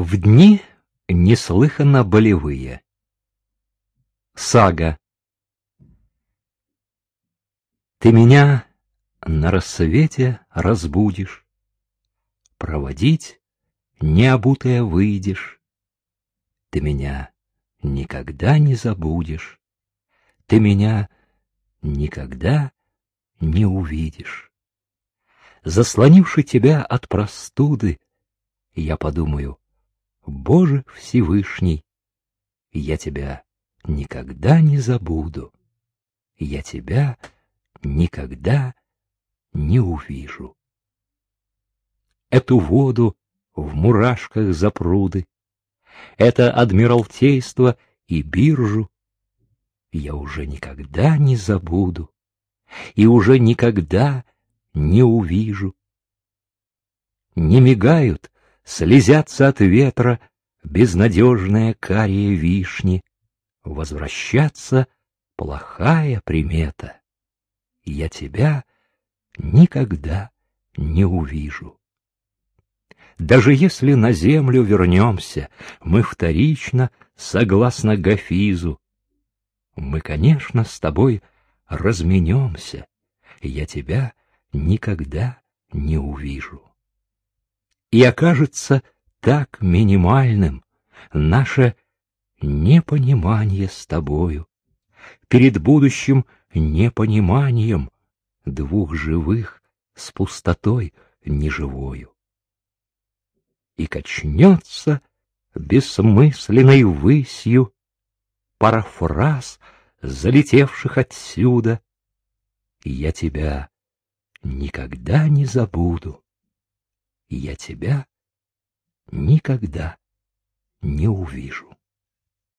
В дни неслыханно болевые. Сага. Ты меня на рассвете разбудишь, Проводить необутая выйдешь. Ты меня никогда не забудешь, Ты меня никогда не увидишь. Заслонивши тебя от простуды, Я подумаю, Боже Всевышний, я тебя никогда не забуду, я тебя никогда не увижу. Эту воду в мурашках запруды, это адмиралтейство и биржу я уже никогда не забуду и уже никогда не увижу. Не мигают слезятся от ветра безнадежные карие вишни. Возвращаться — плохая примета. Я тебя никогда не увижу. Даже если на землю вернемся, мы вторично, согласно Гафизу, мы, конечно, с тобой разменемся, я тебя никогда не увижу и окажется так минимальным наше непонимание с тобою перед будущим непониманием двух живых с пустотой неживою. И качнется бессмысленной высью пара фраз, залетевших отсюда. Я тебя никогда не забуду я тебя никогда не увижу.